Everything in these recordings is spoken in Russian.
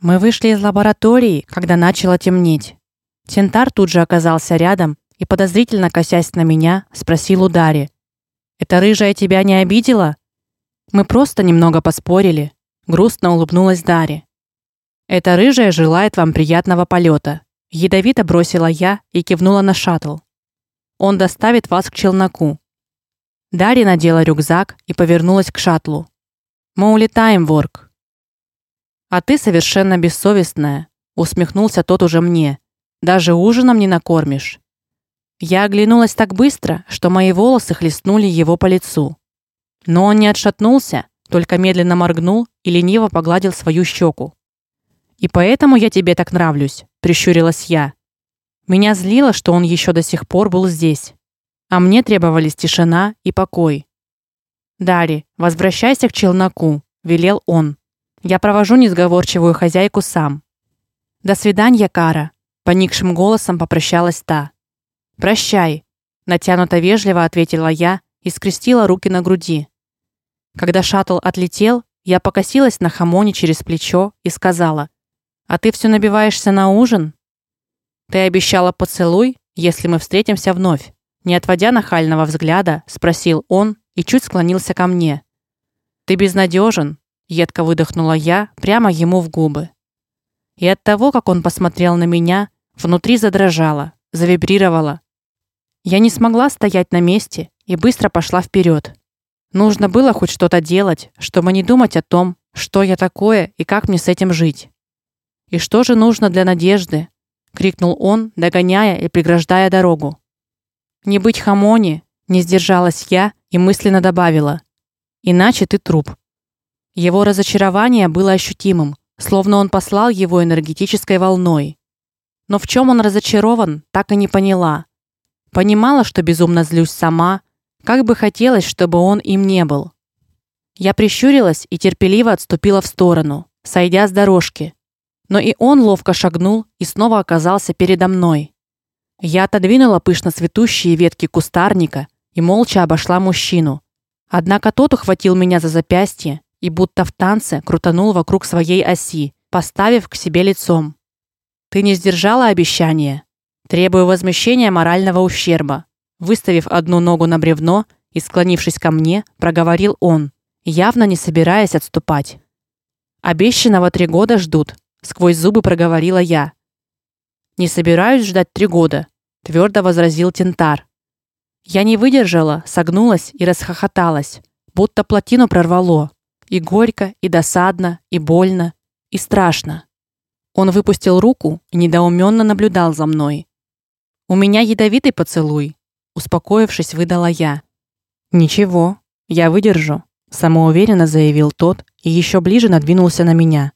Мы вышли из лаборатории, когда начало темнеть. Тентар тут же оказался рядом и подозрительно косясь на меня, спросил у Дари: "Это рыжая тебя не обидела?" Мы просто немного поспорили, грустно улыбнулась Дари. "Эта рыжая желает вам приятного полета. ядовито бросила я и кивнула на шаттл. Он доставит вас к челноку. Дарья надела рюкзак и повернулась к шаттлу. Мы улетаем, Ворк. А ты совершенно бессовестная, усмехнулся тот уже мне. Даже ужином не накормишь. Я оглянулась так быстро, что мои волосы хлестнули его по лицу. Но он не отшатнулся, только медленно моргнул и лениво погладил свою щеку. И поэтому я тебе так нравлюсь, прищурилась я. Меня злило, что он еще до сих пор был здесь, а мне требовались тишина и покой. Дари, возвращайся к челноку, велел он. Я провожу несговорчивую хозяйку сам. До свидания, Кара, поникшим голосом попрощалась та. Прощай, натянуто вежливо ответила я и скрестила руки на груди. Когда шаттл отлетел, я покосилась на Хамоне через плечо и сказала: "А ты все набиваешься на ужин? Ты обещала поцелуй, если мы встретимся вновь". Не отводя нахального взгляда, спросил он и чуть склонился ко мне. Ты безнадежен, едко выдохнула я прямо ему в губы. И от того, как он посмотрел на меня, внутри задрожало, завибрировало. Я не смогла стоять на месте и быстро пошла вперед. Нужно было хоть что-то делать, чтобы не думать о том, что я такое и как мне с этим жить. И что же нужно для надежды? крикнул он, догоняя и преграждая дорогу. Не быть хамони, не сдержалась я и мысленно добавила: иначе ты труп. Его разочарование было ощутимым, словно он послал его энергетической волной. Но в чем он разочарован, так и не поняла. Понимала, что безумно злюсь сама, как бы хотелось, чтобы он им не был. Я прищурилась и терпеливо отступила в сторону, сойдя с дорожки. Но и он ловко шагнул и снова оказался передо мной. Я отодвинула пышно цветущие ветки кустарника и молча обошла мужчину. Однако тот ухватил меня за запястье и будто в танце крутанул вокруг своей оси, поставив к себе лицом. Ты не сдержала обещания. Требую возмещения морального ущерба. Выставив одну ногу на бревно и склонившись ко мне, проговорил он, явно не собираясь отступать. Обещанного три года ждут, сквозь зубы проговорила я. Не собираюсь ждать три года, твердо возразил Тентар. Я не выдержала, согнулась и расхохоталась, будто плотину прорвало. И горько, и досадно, и больно, и страшно. Он выпустил руку и недоуменно наблюдал за мной. У меня ядовитый поцелуй, успокоившись, выдала я. Ничего, я выдержу, самоуверенно заявил тот и еще ближе надвинулся на меня.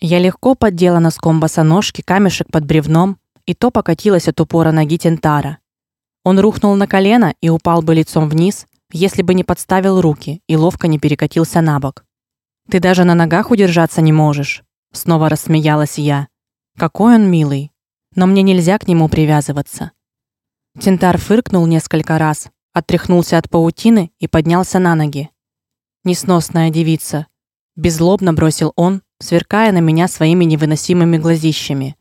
Я легко поддела носком босоножки камешек под бревном, и то покатилась от упора ноги Тентара. Он рухнул на колено и упал бы лицом вниз, если бы не подставил руки и ловко не перекатился на бок. Ты даже на ногах удержаться не можешь, снова рассмеялась я. Какой он милый. Но мне нельзя к нему привязываться. Тентар фыркнул несколько раз, отряхнулся от паутины и поднялся на ноги. Несносная девица, беззлобно бросил он, сверкая на меня своими невыносимыми глазищами,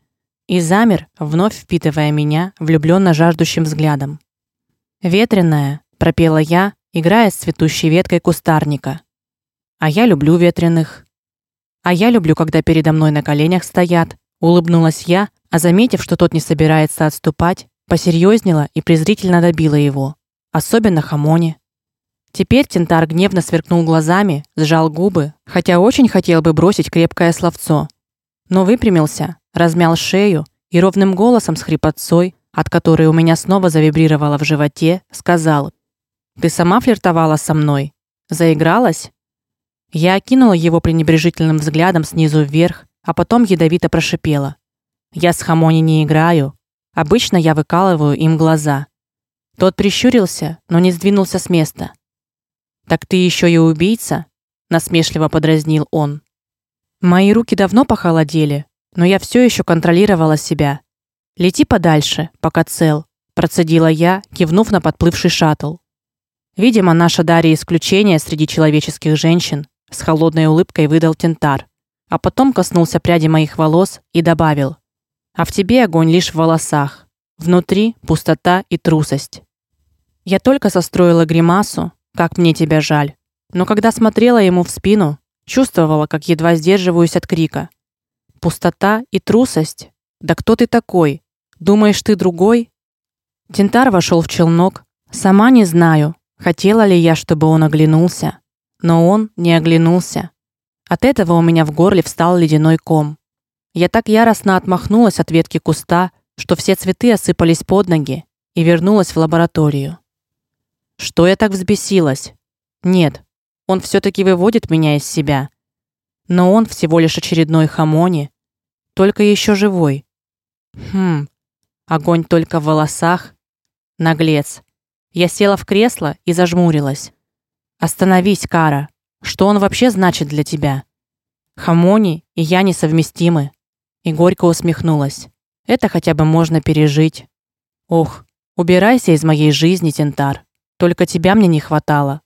и замер, вновь впитывая меня влюбленно жаждущим взглядом. Ветреная, пропела я, играя с цветущей веткой кустарника. А я люблю ветреных. А я люблю, когда передо мной на коленях стоят, улыбнулась я, а заметив, что тот не собирается отступать, посерьезнела и презрительно добила его, особенно Хамони. Теперь Тентар гневно сверкнул глазами, сжал губы, хотя очень хотел бы бросить крепкое словцо. Но выпрямился, размял шею и ровным голосом с хрипотцой, от которой у меня снова завибрировало в животе, сказал: "Ты сама флиртовала со мной, заигралась?" Я окинула его пренебрежительным взглядом снизу вверх, а потом ядовито прошипела: "Я с Хамони не играю. Обычно я выкалываю им глаза". Тот прищурился, но не сдвинулся с места. Так ты еще и убийца? насмешливо подразнил он. Мои руки давно похолодели, но я все еще контролировала себя. Лети подальше, пока цел, процедила я, кивнув на подплывший шаттл. Видимо, наша Дарья исключение среди человеческих женщин, с холодной улыбкой выдал Тентар. а потом коснулся пряди моих волос и добавил: "А в тебе огонь лишь в волосах, внутри пустота и трусость". Я только состроила гримасу, как мне тебя жаль. Но когда смотрела ему в спину, чувствовала, как едва сдерживаюсь от крика. Пустота и трусость. Да кто ты такой? Думаешь, ты другой? Тентар вошел в челнок. Сама не знаю, хотела ли я, чтобы он оглянулся, но он не оглянулся. От этого у меня в горле встал ледяной ком. Я так яростно отмахнулась от ветки куста, что все цветы осыпались под ноги, и вернулась в лабораторию. Что я так взбесилась? Нет. Он все таки выводит меня из себя. Но он всего лишь очередной хамони, только еще живой. Хм. Огонь только в волосах. Наглец. Я села в кресло и зажмурилась. Остановись, Кара. Что он вообще значит для тебя? Хамони и я несовместимы. И горько усмехнулась. Это хотя бы можно пережить. Ох, убирайся из моей жизни, Тентар. Только тебя мне не хватало.